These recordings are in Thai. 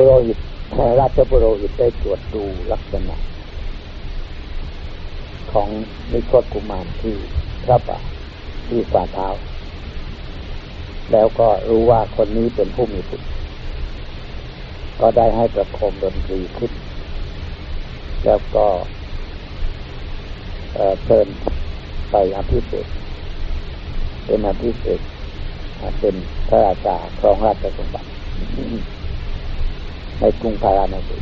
ปุโรหิตราชปุโรหิตได้ตรวจดูลักษณะ ของนิโครกุมารที่พระบาที่ฝ่าเท้า แล้วก็รู้ว่าคนนี้เป็นผู้มีบุญก็ได้ให้ประโคมดนตรีขึ้น แล้วก็เชิญไปอภิเษกเป็นอภิเษกเป็นพระราชาครองราชสมบัติ ในกรุงพาราณสี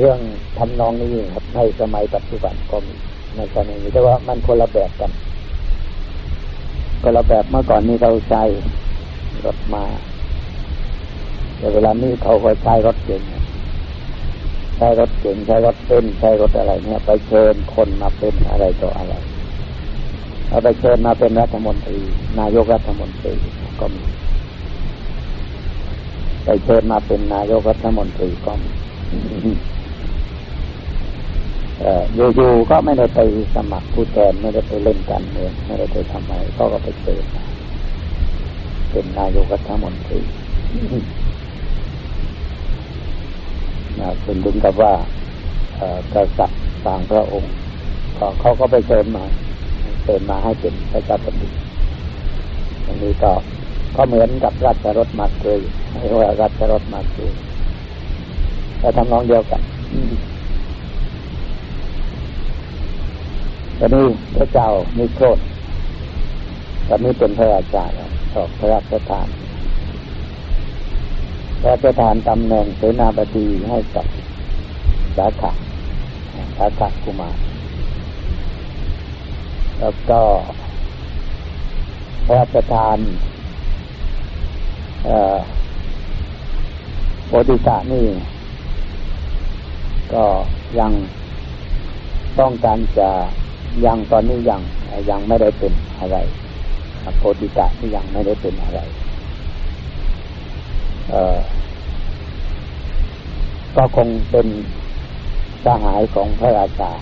เรื่องทำนองนี้ครับในสมัยปัจจุบันก็มีในกรณีแต่ว่ามันคนละแบบกันคนละแบบเมื่อก่อนนี้เราใช้รถมาแต่เวลานี้เขาก็ใช้รถเก๋งใช้รถเก๋งใช้รถเป็นใช้รถอะไรเนี่ยไปเชิญคนมาเป็นอะไรต่ออะไร เอาไปเชิญมาเป็นรัฐมนตรี นายกรัฐมนตรีก็มีไปเชิญมาเป็นนายกรัฐมนตรีก็มีอยู่ๆก็ไม่ได้ไปสมัครผู้แทนไม่ได้ไปเล่นการเมืองไม่ได้ไปทำอะไรก็ก็ไปเชิญมาเป็นนายกรัฐมนตรีนะเป็นถึงกับว่ากษัตริย์ต่างพระองค์เขาก็ไปเชิญมาิญมาให้เป็นพระเจ้าแผ่นดินอันนี้ก็ก็เหมือนกับราชรถมาเกยไม่ว่าราชรถมาเกยแต่ทำนองเดียวกันตอนนี้พระเจ้ามีโทษตอนนี้เป็นพระราชาแล้วออกพระราชทานพระราชทานตำแหน่งเสนาบดีให้กับสาขาสาขากุมาร แล้วก็พระราชทานโพธิสัตว์นี่ ก็ยังต้องการจะยังตอนนี้ยังยังไม่ได้เป็นอะไรโพธิสัตว์ที่ยังไม่ได้เป็นอะไรก็คงเป็นสหายของพระราชา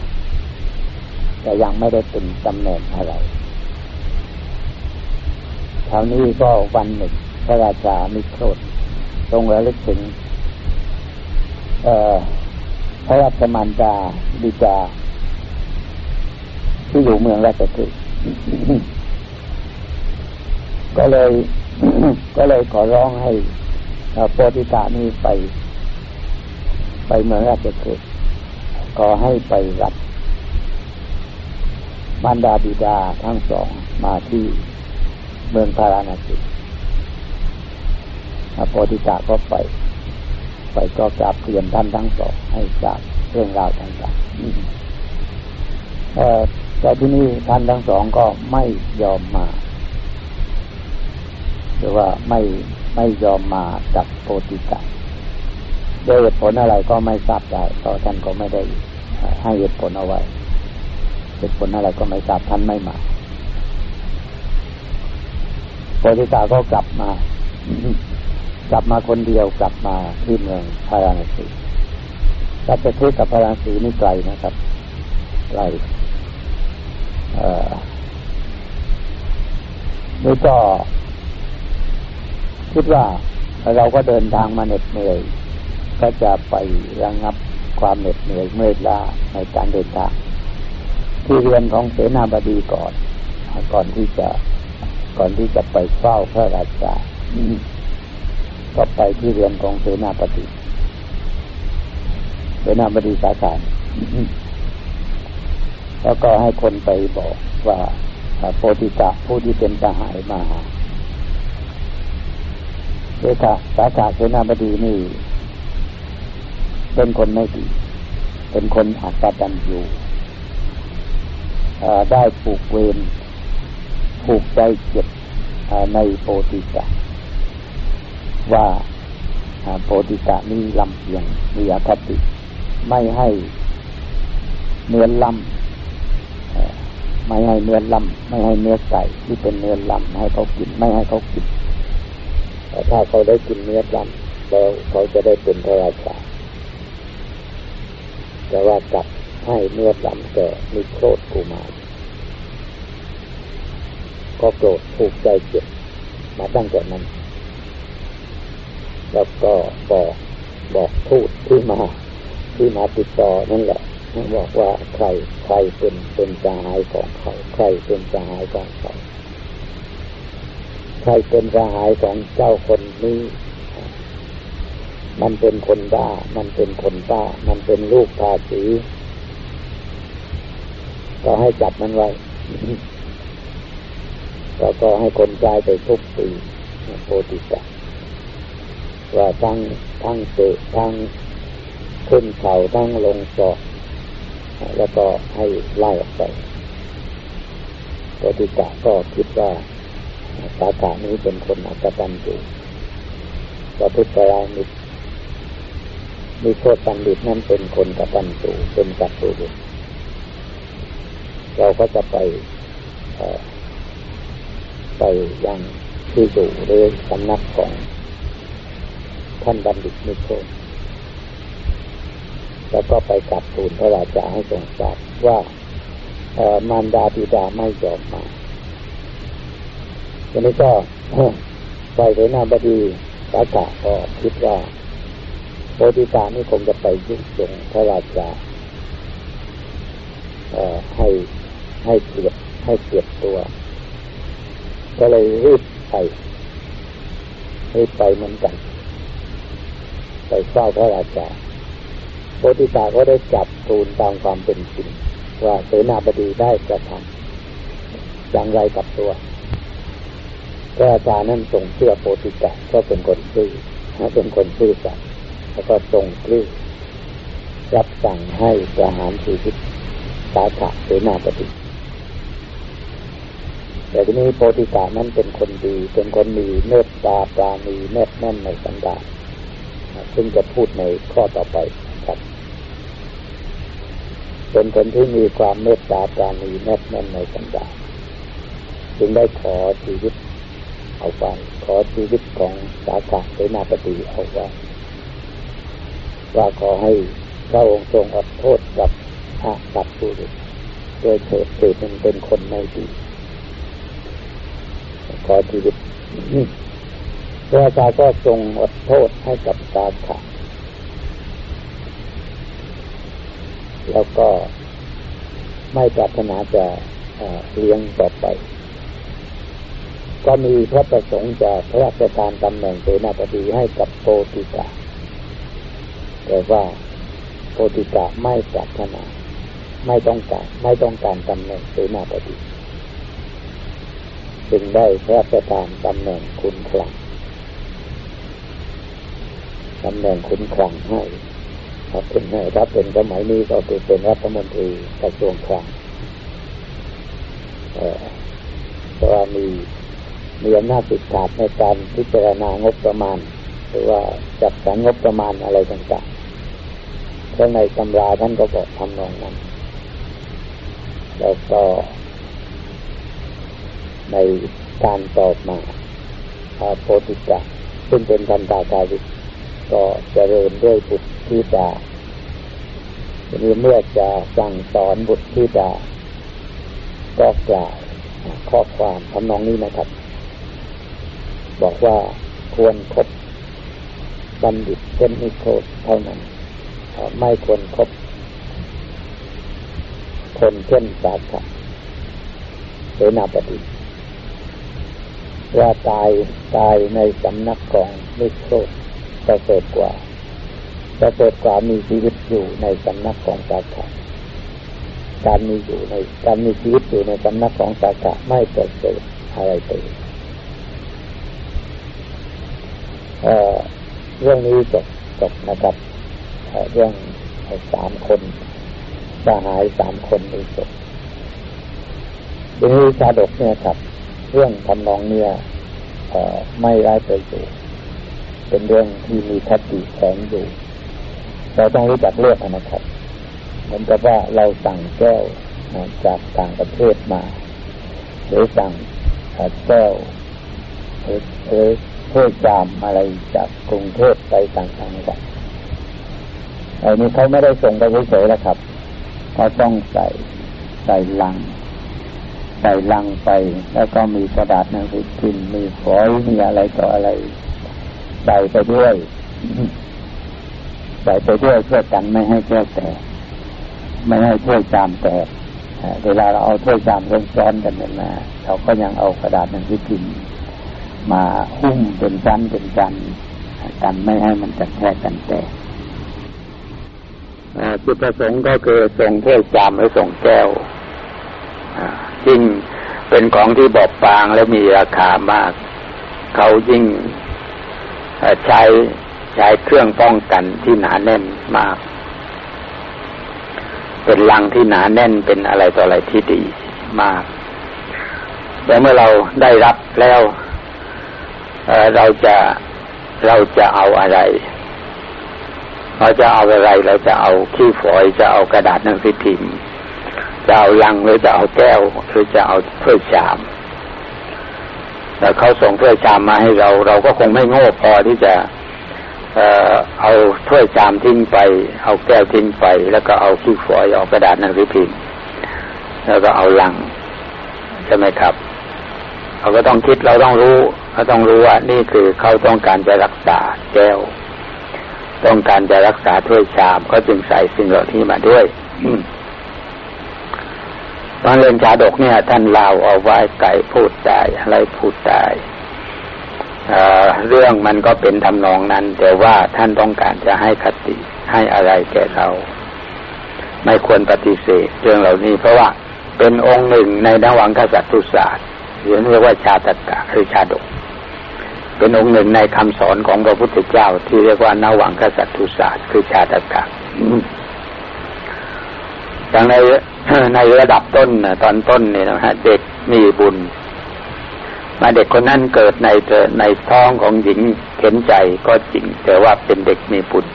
แต่ยังไม่ได้เป็นตำแหน่งอะไรคราวนี้ก็วันหนึ่งพระราชามิโครธทรงระลึกถึงพระราชมารดาบิดาที่อยู่เมืองราชคฤห์ก็เลย ก็เลยขอร้องให้โปติตานี้ไป ไปเมืองราชคฤห์ขอให้ไปรับ มารดาบิดาทั้งสองมาที่เมืองพาราณสีโพธิสัตว์ก็ไป ไปก็กราบเรียนท่านทั้งสองให้ทราบเรื่องราวต่างๆแต่ที่นี่ท่านทั้งสองก็ไม่ยอมมาหรือว่าไม่ไม่ยอมมากับโพธิสัตว์ด้วยเหตุผลอะไรก็ไม่ทราบได้เพราะท่านก็ไม่ได้ให้เหตุผลเอาไว้ เหตุผลอะไรก็ไม่ทราบท่านไม่มาโพธิสัตว์ก็กลับมา กลับมาคนเดียวกลับมาที่เมืองพาราณสีราชคฤห์กับพาราณสีนี่ไกลนะครับไกลนี่ก็คิดว่าเราก็เดินทางมาเหน็ดเหนื่อย ก็จะไประงับความเหน็ดเหนื่อยเมื่อยล้าในการเดินทาง ที่เรียนของเสนาบดีก่อน ก่อนที่จะ ก่อนที่จะไปเฝ้าพระราชาก็ไปที่เรียนของเสนาบดีเสนาบดีสาขาแล้วก็ให้คนไปบอกว่าโพธิกะผู้ที่เป็นทหารมาเดขาสาขาเสนาบดีนี่ เป็นคนไม่ดี เป็นคนอักตันอยู่ ได้ผูกเวรผูกใจเจ็บในโพธิกะว่าโพธิกะนี้ลำเพียงมีอคติ ไม่ให้เนื้อลำไม่ให้เนื้อลำไม่ให้เนื้อไก่ที่เป็นเนื้อลำให้เขากินไม่ให้เขากินแต่ถ้าเขาได้กินเนื้อลำแล้วเขาจะได้เป็นพระราชาแต่ว่าจับ ให้เนื้อลำแก่มีโครธกูมา ก็โกรธผูกใจเจ็บมาตั้งแต่นั้น แล้วก็บอกบอกทูตที่มา ที่มาติดต่อนั่นแหละบอกว่าใครใครเป็นเป็นสหายของเขา ใครเป็นสหายของเขา ใครเป็นสหายของเจ้าคนนี้มันเป็นคนบ้า มันเป็นคนบ้า มันเป็นลูกภาษี ก็ให้จับมันไว้แล้วก็ให้คนใจไปทุกปีโพธิสัตว์ว่าทั้งทั้งเตะทั้งขึ้นเขาทั้งลงศอกแล้วก็ให้ไล่ออกไปโพธิสัตว์ก็คิดว่าสาขานี้เป็นคนอักตันอยู่ประพุทธรายมิมีโทษตันดิตนั้นเป็นคนกตันอยู่เป็นกัตตุบุตร เราก็จะไปไปยังที่อยู่หรือสำนักของท่านบัณฑิตนิโคแล้วก็ไปกับทูลพระราชาให้ทรงทราบว่ามารดาบิดาไม่ยอมมาทีนี้ก็ไปเสนาบดีสากาก็คิดว่าโพธิตานี่คงจะไปยุ่งยงพระราชาให้ ให้เปลียบให้เปลียบตัว ก็เลยรีบไปรีบไปเหมือนกัน ไปเฝ้าพระราชาโพธิตาก็ได้จับทูลตามความเป็นจริงว่าเสนาบดีได้กระทำอย่างไรกับตัวพระอาจารย์นั้นทรงเชื่อโพธิตาก็เป็นคนซื่อเป็นคนซื่อสัตย์แล้วก็ทรงรีบรับสั่งให้ประหารชีวิตสาขะเสนาบดี แต่ทีนี้โพธิสัตว์นั้นเป็นคนดี เป็นคนมีเมตตาปราณีแนบแน่นในสันดานซึ่งจะพูดในข้อต่อไปครับ เป็นคนที่มีความเมตตาปราณีแนบแน่นในสันดานจึงได้ขอชีวิตเอาไปขอชีวิตของสาขาเสนาปฏิเอาไว้ว่าขอให้พระองค์ทรงอดโทษกับอาสัตว์ผู้อื่นโดยเถิดเถิดมันเป็นคนไม่ดี ขอชีวิตพระอาจารย์ก็ทรงอดโทษให้กับสาขาแล้วก็ไม่ปรารถนาจะเลี้ยงต่อไป ก็มีพระประสงค์จะพระราชทานตำแหน่งเสนาบดีให้กับโพธิกาแต่ว่าโพธิกาไม่ปรารถนา ไม่ต้องการไม่ต้องการตำแหน่งเสนาบดี จึงได้พระราชทานตำแหน่งคุณคลังตำแหน่งคุณคลังให้ครับเป็นให้รับเป็นสมัยนี้ก็คือเป็นรัฐมนตรีกระทรวงคลังเออแต่ว่ามีมีอำนาจติดขาดในการพิจารณางบประมาณ หรือว่าจัดสรรงบประมาณอะไรต่างๆเพราะในตำราท่านก็บอกทำนองนั้น แล้วก็ ในการตอบมาอาโพธิกะซึ่งเป็นทันตาการิก็เจริญด้วยบุตรที่ดาทีนี้เมื่อจะสั่งสอนบุตรที่ดาก็กล่าวข้อความทำนองนี้นะครับ บอกว่าควรคบบัณฑิตเป็นนิโคตเท่านั้น ไม่ควรครบคนเช่นสาขะเสนาบดี ว่าตายตายในสำนักของนิโคตประเสริฐกว่าประเสริฐกว่ามีชีวิตอยู่ในสำนักของสาขะการมีอยู่ในการมีชีวิตอยู่ในสำนักของสาขะไม่ประเสริฐอะไรเลยเรื่องนี้จบจบนะครับเรื่องสามคนสหายสามคนนี้จบทีนี้ชาดกเนี่ยครับ เรื่องทำนองเนี่ยไม่ร้ประโยชน์เป็นเรื่องที่มีคติแฝงอยู่ เราต้องรู้จักเลือกนะครับเหมือนกับว่าเราสั่งแก้วจากต่างประเทศมา หรือสั่งแก้วหรือเพื่อจามอะไรจากกรุงเทพไปต่างๆกันไอ้นี้เขาไม่ได้ส่งไปเฉยๆแล้วครับเขาต้องใส่ใส่ลัง ใส่ลังไป แล้วก็มีกระดาษหนังสือพิมพ์มีฝอยมีอะไรต่ออะไรใส่ไปด้วยใส่ไปด้วยเพื่อกันไม่ให้แก้วแตกไม่ให้ถ้วยจามแตกเวลาเราเอาถ้วยจามซ้อนกันเนี่ยนะเราก็ยังเอากระดาษหนังสือพิมพ์มาหุ้มเป็นชั้นเป็นชั้นกันไม่ให้มันจะแทกกันแตกจุดประสงค์ก็คือส่งถ้วยจามหรือส่งแก้ว ยิ่งเป็นของที่บอบบางและมีราคามาก เขายิ่งใช้ใช้เครื่องป้องกันที่หนาแน่นมาก เป็นลังที่หนาแน่นเป็นอะไรต่ออะไรที่ดีมากแต่เมื่อเราได้รับแล้วเเราจะเราจะเอาอะไรเราจะเอาอะไร เราจะเอาขี้ฝอยจะเอากระดาษหนังสือพิมพ์ จะเอาลังหรือจะเอาแก้วหรือจะเอาถ้วยชาม แต่เขาส่งถ้วยชามมาให้เรา เราก็คงไม่โง่พอที่จะเอ่อเอาถ้วยชามทิ้งไป เอาแก้วทิ้งไป แล้วก็เอาขี้ฝอยเอากระดาษหนังสือพิมพ์แล้วก็เอาลังใช่ไหมครับ เราก็ต้องคิดเราต้องรู้เราต้องรู้ว่านี่คือเขาต้องการจะรักษาแก้ว ต้องการจะรักษาถ้วยชามเขาจึงใส่สิ่งเหล่านี้มาด้วย ตอนเรียนชาดกเนี่ย ท่านเล่าเอาไว้ไก่พูดได้อะไรพูดได้เรื่องมันก็เป็นทำนองนั้น แต่ว่าท่านต้องการจะให้คติให้อะไรแก่เรา ไม่ควรปฏิเสธเรื่องเหล่านี้ เพราะว่าเป็นองค์หนึ่งในนวังกษัตริย์ศาสตร์หรือเรียกว่าชาตกะคือชาดก เป็นองค์หนึ่งในคำสอนของพระพุทธเจ้า ที่เรียกว่านวังกษัตริย์ศาสตร์คือชาตกะอย่างใน ในระดับต้นตอนต้นเนี่ยนะฮะเด็กมีบุญ มาเด็กคนนั้นเกิดในในท้องของหญิงเข็นใจก็จริง แต่ว่าเป็นเด็กมีบุญ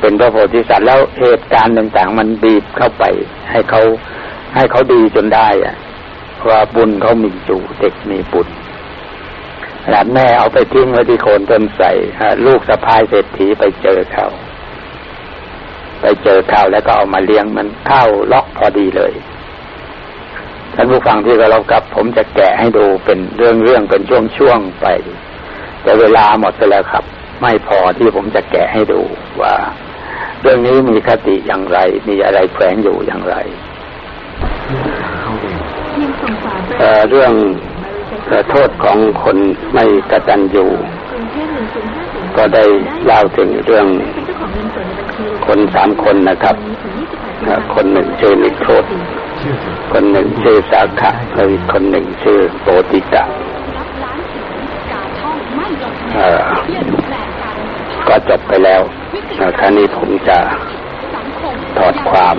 เป็นพระโพธิสัตว์แล้วเหตุการณ์ต่างๆ มันบีบเข้าไป ให้เขาให้เขาดีจนได้อะว่าบุญเขามีอยู่เด็กมีบุญหลานแม่เอาไปทิ้งไว้ที่โคนต้นใส่ลูกสะพายเศรษฐีไปเจอเขา ไปเจอข้าวแล้วก็เอามาเลี้ยงมันข้าวล็อกพอดีเลยท่านผู้ฟังที่เรากับ ผมจะแกะให้ดูเป็นเรื่องเรื่องเป็นช่วงช่วงไป แต่เวลาหมดไปแล้วครับ ไม่พอที่ผมจะแกะให้ดูว่า เรื่องนี้มีคติอย่างไร มีอะไรแฝงอยู่อย่างไรเเรื่องโทษของคนไม่กระตันอยู่ ก็ได้เล่าถึงเรื่อง คนสามคนนะครับ คนหนึ่งชื่อนิโครธคนหนึ่งชื่อสาขะแล้วอีกคนหนึ่งชื่อโปติกะก็จบไปแล้วครั้นี้ผมจะถอดความ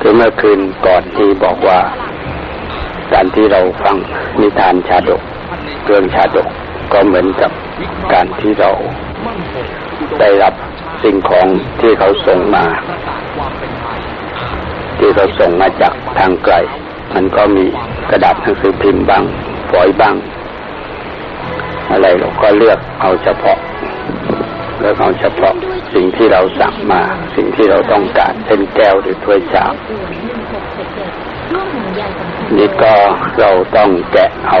คือเมื่อคืนก่อนที่บอกว่า การที่เราฟังนิทานชาดกเรื่องชาดกก็เหมือนกับการที่เรา ได้รับสิ่งของที่เขาส่งมา ที่เขาส่งมาจากทางไกล มันก็มีกระดาษหนังสือพิมพ์บ้างฝอยบ้าง อะไรเราก็เลือกเอาเฉพาะเลือกเอาเฉพาะสิ่งที่เราสั่งมา สิ่งที่เราต้องการเช่นแก้วหรือถ้วยชามนี่ก็เราต้องแกะเอา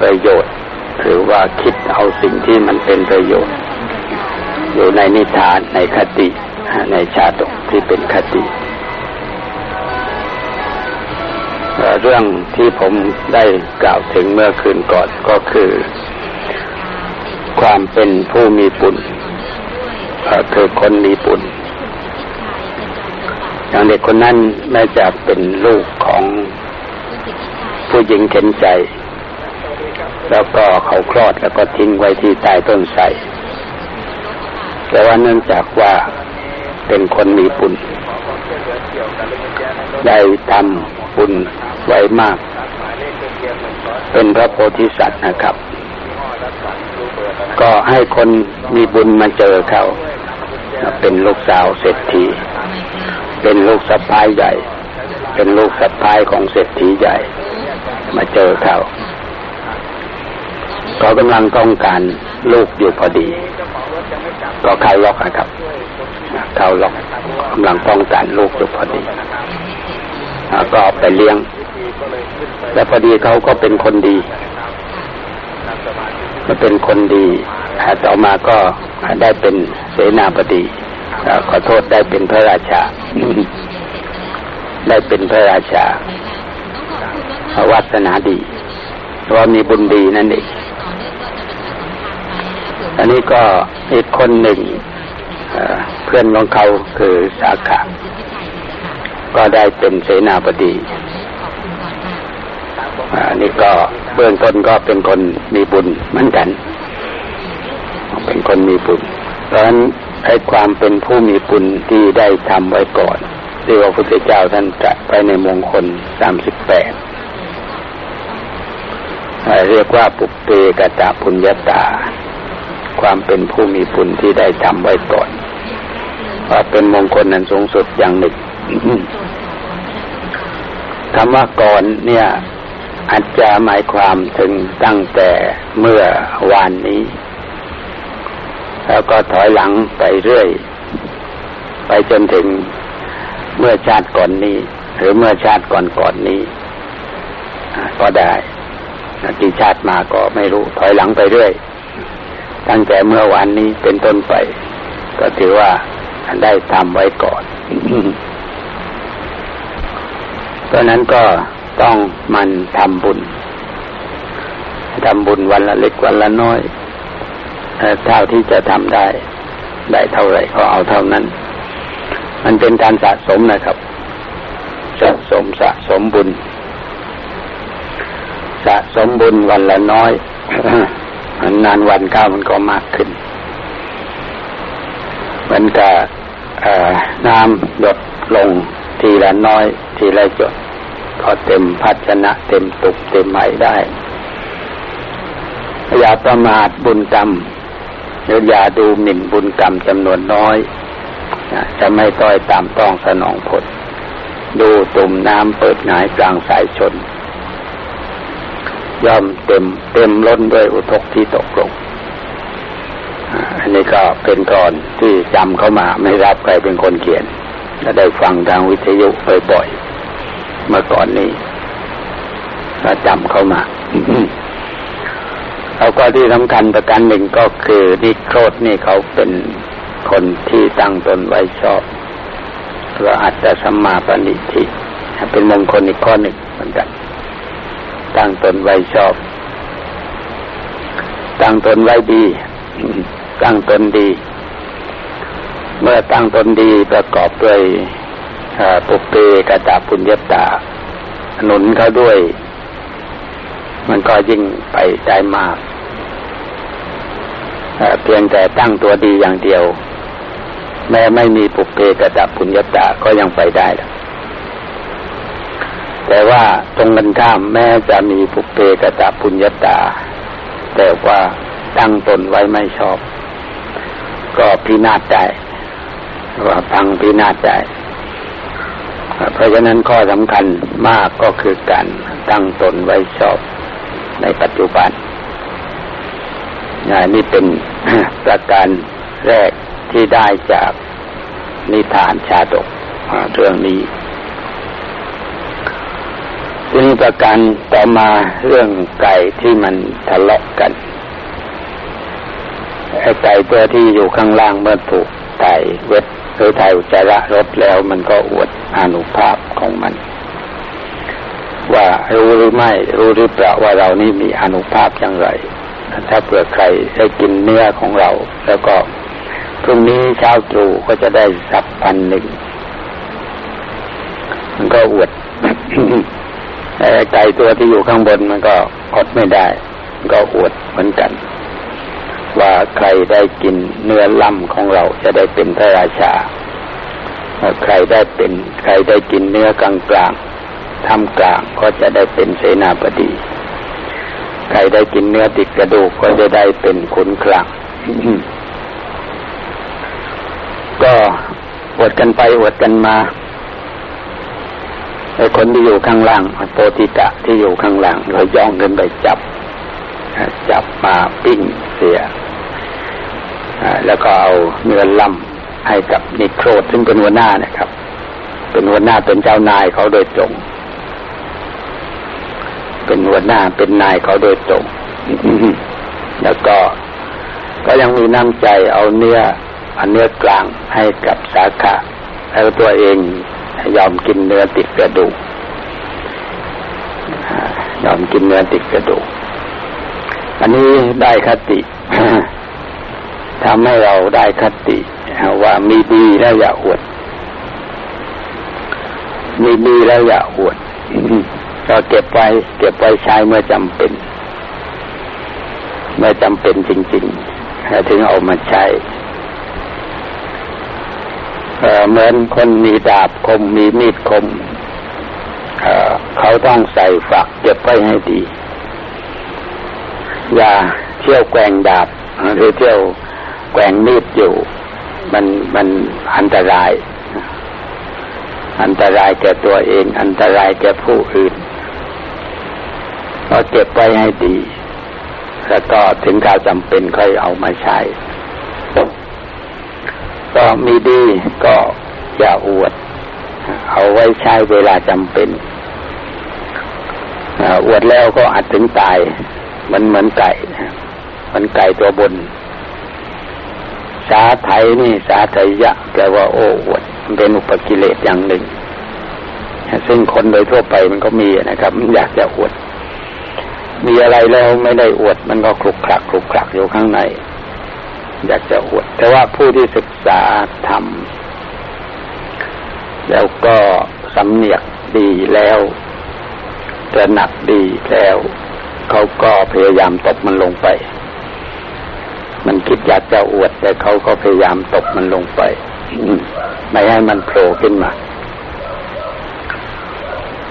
ประโยชน์ หรือว่าคิดเอาสิ่งที่มันเป็นประโยชน์ อยู่ในนิทานในคติ ในชาดกที่เป็นคติ เรื่องที่ผมได้กล่าวถึงเมื่อคืนก่อนก็คือ ความเป็นผู้มีบุญคือคนมีบุญอย่างเด็กคนนั้นแม้จะเป็นลูกของผู้หญิงเข็นใจ แล้วก็เขาคลอดแล้วก็ทิ้งไว้ที่ใต้ต้นไทรแต่ว่าเนื่องจากว่าเป็นคนมีบุญได้ทำบุญไว้มาก เป็นพระโพธิสัตว์นะครับ ก็ให้คนมีบุญมาเจอเขาเป็นลูกสาวเศรษฐี เป็นลูกสะพ้ายใหญ่ เป็นลูกสะพ้ายของเศรษฐีใหญ่ มาเจอเขา ก็กำลังต้องการลูกอยู่พอดี ก็เข้าล็อกครับ เข้าล็อกกำลังต้องการลูกอยู่พอดีก็เอาไปเลี้ยง แล้วพอดีเขาก็เป็นคนดีก็เป็นคนดีต่อมาก็ได้เป็นเสนาบดีขอโทษได้เป็นพระราชา ได้เป็นพระราชาวัฒนาดีเพราะมีบุญดีนั่นเอง อันนี้ก็อีกคนหนึ่งเพื่อนของเขาคือสาขาก็ได้เป็นเสนาบดีอันนี้ก็เบื้องต้นก็เป็นคนมีบุญเหมือนกัน เป็นคนมีบุญ เพราะฉะนั้นไอ้ความเป็นผู้มีบุญที่ได้ทำไว้ก่อนที่พระพุทธเจ้าท่านตรัสไปในมงคลสามสิบแปดเรียกว่าปุเปกตาปุญญาตา ความเป็นผู้มีบุญที่ได้ทำไว้ก่อนว่าเป็นมงคลนั้นสูงสุดอย่างหนึ่งคำว่าก่อนเนี่ย อาจจะหมายความถึงตั้งแต่เมื่อวานนี้ แล้วก็ถอยหลังไปเรื่อย ไปจนถึงเมื่อชาติก่อนนี้ หรือเมื่อชาติก่อนก่อนนี้ก็ได้กี่ชาติมาก็ไม่รู้ถอยหลังไปเรื่อย ตั้งแต่เมื่อวานนี้เป็นต้นไป ก็ถือว่าได้ทำไว้ก่อนเพราะนั้นก็ต้องมันทำบุญทำบุญวันละเล็กวันละน้อยเท่าที่จะทำได้ ได้เท่าไหร่ก็เอาเท่านั้น มันเป็นการสะสมนะครับ สะสมสะสมบุญ สะสมบุญวันละน้อย นานวันก้าวมันก็มากขึ้นมันก็น้ำหยดลงทีละน้อย ทีละหยดก็เต็มภาชนะ เต็มตุกเต็มไหมได้ อย่าประมาทบุญกรรมหรืออย่าดูหมิ่นบุญกรรมจำนวนน้อยจะไม่ต้อยตามต้องสนองผล ดูตุ่มน้ำเปิดหงายกลางสายชน ย่อมเต็มเต็มล้นด้วยอุทกที่ตกลงอันนี้ก็เป็นกรอนที่จำเข้ามาไม่รับใครเป็นคนเขียนถ้าได้ฟังทางวิทยุบ่อยๆเมื่อก่อนนี้ก็จำเข้ามาแล้วก็ที่สำคัญประการหนึ่งก็คือนิโครธนี่เขาเป็นคนที่ตั้งตนไว้ชอบเพราะอาจจะสัมมาปณิทิเป็นมงคลอีกข้อหนึ่งเหมือนกัน ตั้งตนไว้ชอบ ตั้งตนไว้ดี ตั้งตนดี เมื่อตั้งตนดีประกอบด้วยปุเปกะตาปุญญาตาหนุนเขาด้วย มันก็ยิ่งไปได้มากเพียงแต่ตั้งตัวดีอย่างเดียว แม้ไม่มีปุเปกะตาปุญญาตาก็ยังไปได้แแต่ว่าตรงกันข้ามแม้จะมีปุเปกตาปุญญาตา แต่ว่าตั้งตนไว้ไม่ชอบ ก็พินาศได้ว่าพังพินาศได้เพราะฉะนั้นข้อสำคัญมากก็คือการตั้งตนไว้ชอบในปัจจุบันนี่เป็นประการแรกที่ได้จากนิทานชาดกเรื่องนี้ ทีนี้ประการต่อมาเรื่องไก่ที่มันทะเลาะกันไอ้ไก่ตัวที่อยู่ข้างล่างเมื่อถูกไก่เวทหรือไถ่อุจจาระรถแล้วมันก็อวดอนุภาพของมัน ว่ารู้หรือไม่รู้หรือเปล่าว่าเรานี่มีอนุภาพอย่างไร ถ้าเผื่อใครได้กินเนื้อของเรา แล้วก็พรุ่งนี้เช้าตรู่ก็จะได้สับพันหนึ่งมันก็อวด ไก่ตัวที่อยู่ข้างบนมันก็อดไม่ได้ ก็อวดเหมือนกัน ว่าใครได้กินเนื้อล่ำของเราจะได้เป็นพระราชาใครได้เป็นใครได้กินเนื้อกลางกลางทำกลางก็จะได้เป็นเสนาบดี ใครได้กินเนื้อติดกระดูกก็จะได้เป็นขุนคลังก็อวดกันไปอวดกันมา ไอ้คนที่อยู่ข้างล่างโปติตะที่อยู่ข้างล่างเราย่องขึ้นไปจับ จับมาปิ้งเสีย แล้วก็เอาเนื้อล่ำให้กับนิโครดซึ่งเป็นหัวหน้านะครับ เป็นหัวหน้าเป็นเจ้านายเขาโดยตรง เป็นหัวหน้าเป็นนายเขาโดยตรงแล้วก็ก็ยังมีน้ำใจเอาเนื้ออันเนื้อกลางให้กับสาขาแล้วตัวเอง ยอมกินเนื้อติดกระดูกยอมกินเนื้อติดกระดูก อันนี้ได้คติทำให้เราได้คติว่ามีดีแล้วอย่าอวด มีดีแล้วอย่าอวดก็เก็บไว้ เก็บไว้ใช้เมื่อจำเป็น เมื่อจำเป็นจริงๆถึงเอามาใช้ เหมือนคนมีดาบคมมีมีดคมเขาต้องใส่ฝักเก็บไว้ให้ดี อย่าเที่ยวแกงดาบหรือเที่ยวแกงมีดอยู่ มันมันอันตราย อันตรายแก่ตัวเอง อันตรายแก่ผู้อื่นก็เก็บไว้ให้ดี แล้วก็ถึงการจำเป็นค่อยเอามาใช้ ก็มีดีก็อย่าอวด เอาไว้ใช้เวลาจำเป็นอวดแล้วก็อาจถึงตาย มันเหมือนไก่ มันไก่ตัวบน สาไทยนี่สาไทยะแปลว่าโอ้อวดมันเป็นอุปกิเลสอย่างหนึ่ง ซึ่งคนโดยทั่วไปมันก็มีนะครับมันอยากจะอวด มีอะไรแล้วไม่ได้อวด มันก็คลุกคลักคลุกคลักอยู่ข้างใน อยากจะอวด แต่ว่าผู้ที่ศึกษาทำแล้วก็สำเนียกดีแล้วตระหนักดีแล้วเขาก็พยายามตบมันลงไป มันคิดอยากจะอวด แต่เขาก็พยายามตบมันลงไปไม่ให้มันโผล่ขึ้นมา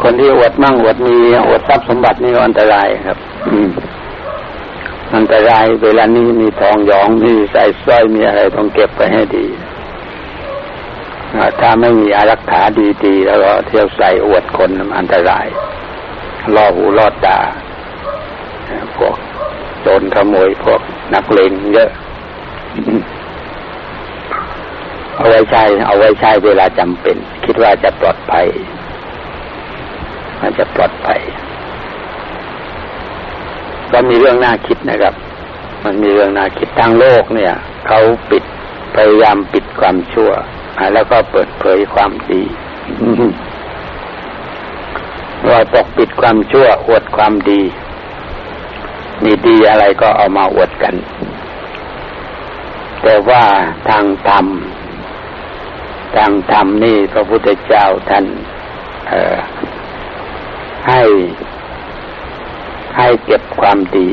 คนที่อวดมั่งอวดมีอวดทรัพย์สมบัตินี่อันตรายครับอั อันตรายเวลานี้มีทองยองมีใส่สร้อยมีอะไรต้องเก็บไปให้ดีถ้าไม่มีอารักขาดีๆ แล้วก็เที่ยวใส่อวดคนอันตรายล่อหูล่อตาพวกโจรขโมยพวกนักเลงเยอะ เอาไว้ใช้เอาไว้ใช้เวลาจำเป็น คิดว่าจะปลอดภัยมันจะปลอดภัย ก็มีเรื่องน่าคิดนะครับ มันมีเรื่องน่าคิดทางโลกเนี่ยเขาปิดพยายามปิดความชั่วแล้วก็เปิดเผยความดีว่าปกปิดความชั่ว อวดความดีมีดีอะไรก็เอามาอวดกัน แต่ว่าทางธรรม ทางธรรมนี่พระพุทธเจ้าท่านให้ ให้เก็บความดี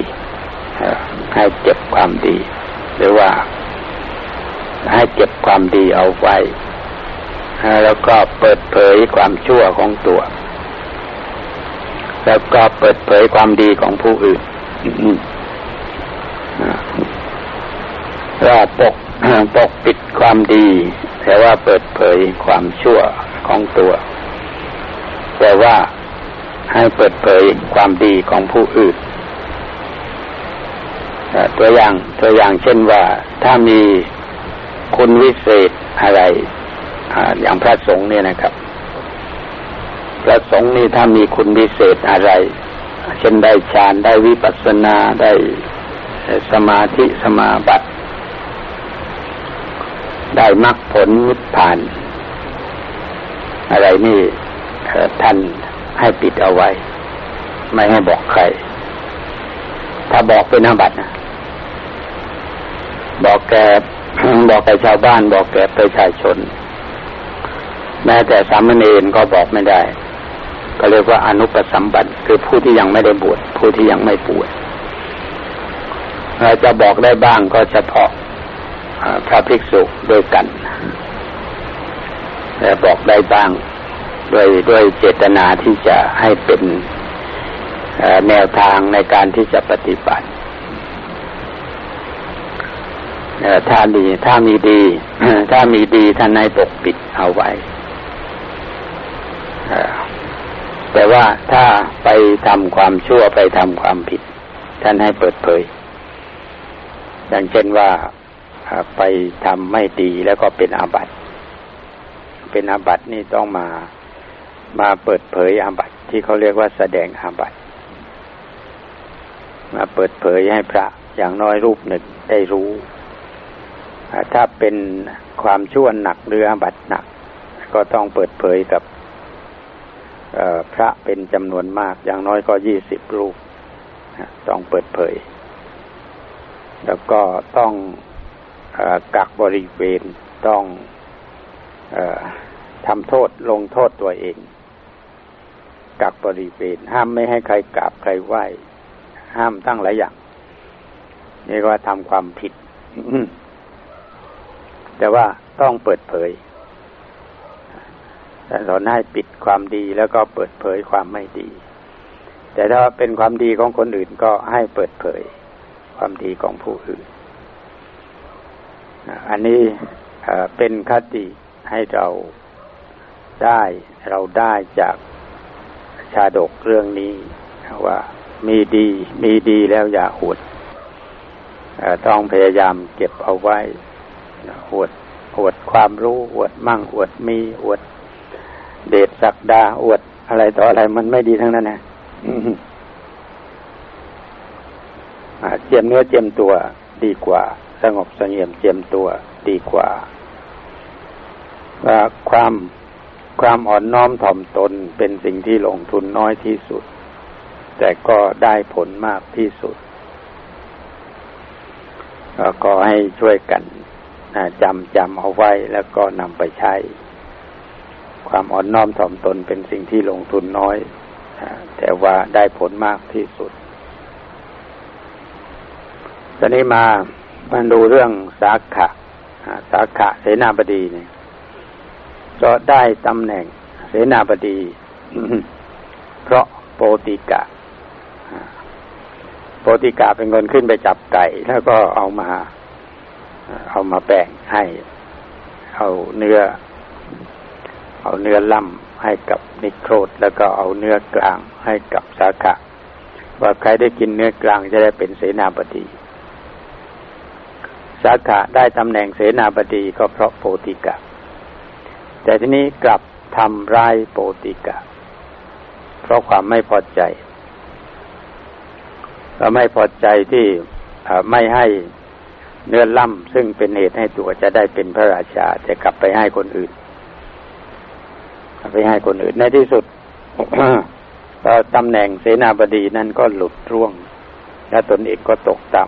ให้เก็บความดี หรือว่า ให้เก็บความดีเอาไว้ แล้วก็เปิดเผยความชั่วของตัว แล้วก็เปิดเผยความดีของผู้อื่นว่าปกปกปิดความดี แต่ว่าเปิดเผยความชั่วของตัว แต่ว่า ให้เปิดเผยความดีของผู้อื่นตัวอย่างตัวอย่างเช่นว่าถ้ามีคุณวิเศษอะไรอย่างพระสงฆ์เนี่ยนะครับ พระสงฆ์นี่ถ้ามีคุณพิเศษอะไร เช่นได้ฌานได้วิปัสสนาได้สมาธิสมาบัติได้มรรคผลนิพพาน อะไรนี่ท่าน ให้ปิดเอาไว้ ไม่ให้บอกใคร ถ้าบอกเป็นอาบัตินะบอกแกบอกแกชาวบ้าน บอกแกประชาชน แม้แต่สามเณรก็บอกไม่ได้ ก็เรียกว่าอนุปสัมบัติคือผู้ที่ยังไม่ได้บวชผู้ที่ยังไม่บวชเราจะบอกได้บ้างก็เฉพาะพระภิกษุด้วยกันแต่บอกได้บ้าง ด้วยด้วยเจตนาที่จะให้เป็นแนวทางในการที่จะปฏิบัติถ้ามีถ้ามีดี ถ้ามีดีท่านให้ปกปิดเอาไว้แต่ว่าถ้าไปทำความชั่วไปทำความผิด ท่านให้เปิดเผยอย่างเช่นว่าไปทำไม่ดีแล้วก็เป็นอาบัติ เป็นอาบัตินี่ต้องมา มาเปิดเผยอาบัติที่เขาเรียกว่าแสดงอาบัติมาเปิดเผยให้พระอย่างน้อยรูปหนึ่งได้รู้ ถ้าเป็นความชั่วหนักหรืออาบัติหนัก ก็ต้องเปิดเผยกับพระเป็นจำนวนมาก อย่างน้อยก็ยี่สิบรูปต้องเปิดเผย แล้วก็ต้องอกักบริเวณต้องอทำโทษลงโทษตัวเอง กักบริเวณห้ามไม่ให้ใครกราบใครไหว้ ห้ามตั้งหลายอย่างนี่ก็ทำความผิดแต่ว่าต้องเปิดเผยแต่สอนให้ปิดความดีแล้วก็เปิดเผยความไม่ดี แต่ถ้าเป็นความดีของคนอื่นก็ให้เปิดเผย ความดีของผู้อื่น อันนี้เป็นคติให้เราได้เราได้จาก ชาดกเรื่องนี้ว่ามีดีมีดีแล้วอย่าอวดต้องพยายามเก็บเอาไว้อวดอวดความรู้อวดมั่งอวดมีอวด เดชสักดาอวดอะไรต่ออะไรมันไม่ดีทั้งนั้นนะเจียมเนื้อเจียมตัวดีกว่า สงบสงเงียมเจียมตัวดีกว่าว่าความ ความอ่อนน้อมถ่อมตนเป็นสิ่งที่ลงทุนน้อยที่สุด แต่ก็ได้ผลมากที่สุดก็ให้ช่วยกันจำจำเอาไว้แล้วก็นำไปใช้ ความอ่อนน้อมถ่อมตนเป็นสิ่งที่ลงทุนน้อย แต่ว่าได้ผลมากที่สุดตอนนี้มามาดูเรื่องสาขะสาขะเสนาบดีเนี่ย ก็ได้ตำแหน่งเสนาบดี เพราะโปติกะ โปติกาเป็นคนขึ้นไปจับไก่ แล้วก็เอามา เอามาแบ่งให้ เอาเนื้อ เอาเนื้อล่ำให้กับนิโครธแล้วก็เอาเนื้อกลางให้กับสาขะว่าใครได้กินเนื้อกลางจะได้เป็นเสนาบดี สาขะได้ตำแหน่งเสนาบดีก็เพราะโปติกะ แต่ทีนี้กลับทำร้ายโปติกะ เพราะความไม่พอใจเราไม่พอใจที่ไม่ให้เนื้อล่ำซึ่งเป็นเหตุให้ตัวจะได้เป็นพระราชาจะกลับไปให้คนอื่นไปให้คนอื่นในที่สุดตำแหน่งเสนาบดีนั้นก็หลุดร่วง และตนเองก็ตกต่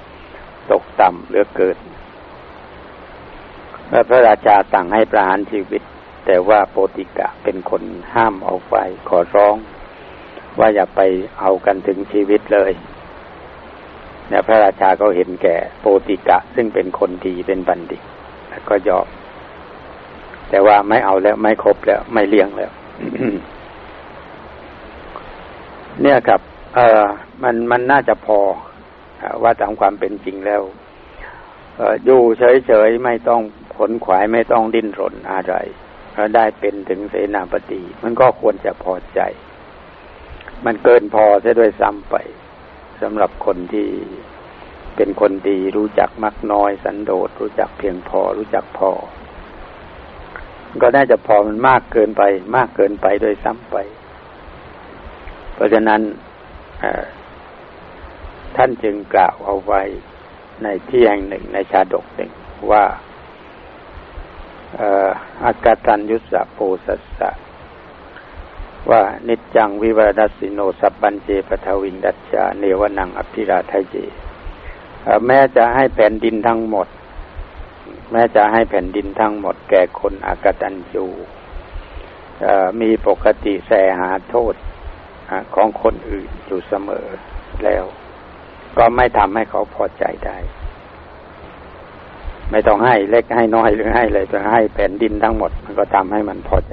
ำตกต่ำเหลือเกิน พระราชาสั่งให้ประหารชีวิต แต่ว่าโปติกะเป็นคนห้ามเอาไฟขอร้อง ว่าอย่าไปเอากันถึงชีวิตเลยเนี่ยพระราชาก็เห็นแก่โปติกะ ซึ่งเป็นคนดีเป็นบัณฑิตก็ยอมแต่ว่าไม่เอาแล้วไม่ครบแล้ว ไม่เลี้ยงแล้ว เนี่ยครับ เออมันมันน่าจะพอว่าตามความเป็นจริงแล้วอยู่เฉยๆไม่ต้อง ขนขวายไม่ต้องดิ้นรนอะไรเพราะได้เป็นถึงเสนาบดี มันก็ควรจะพอใจ มันเกินพอซะด้วยซ้ำไปสำหรับคนที่เป็นคนดีรู้จักมักน้อย สันโดษรู้จักเพียงพอรู้จักพอ ก็น่าจะพอมันมากเกินไป มากเกินไปโดยซ้ำไป เพราะฉะนั้นท่านจึงกล่าวเอาไว้ในที่แห่งหนึ่งในชาดกหนึ่งว่า อากาตันยุสะโพสัสสะ ว่านิจจังวิวรัสิโนสับบันเจปทวินดัชชาเนวนังอภิราไทเจแม้จะให้แผ่นดินทั้งหมด แม้จะให้แผ่นดินทั้งหมด แก่คนอากตันจูมีปกติแสหาโทษของคนอื่นอยู่เสมอแล้ว ก็ไม่ทำให้เขาพอใจได้ ไม่ต้องให้เล็กให้น้อยหรือให้เลยจะให้แผ่นดินทั้งหมด มันก็ทำให้มันพอใจ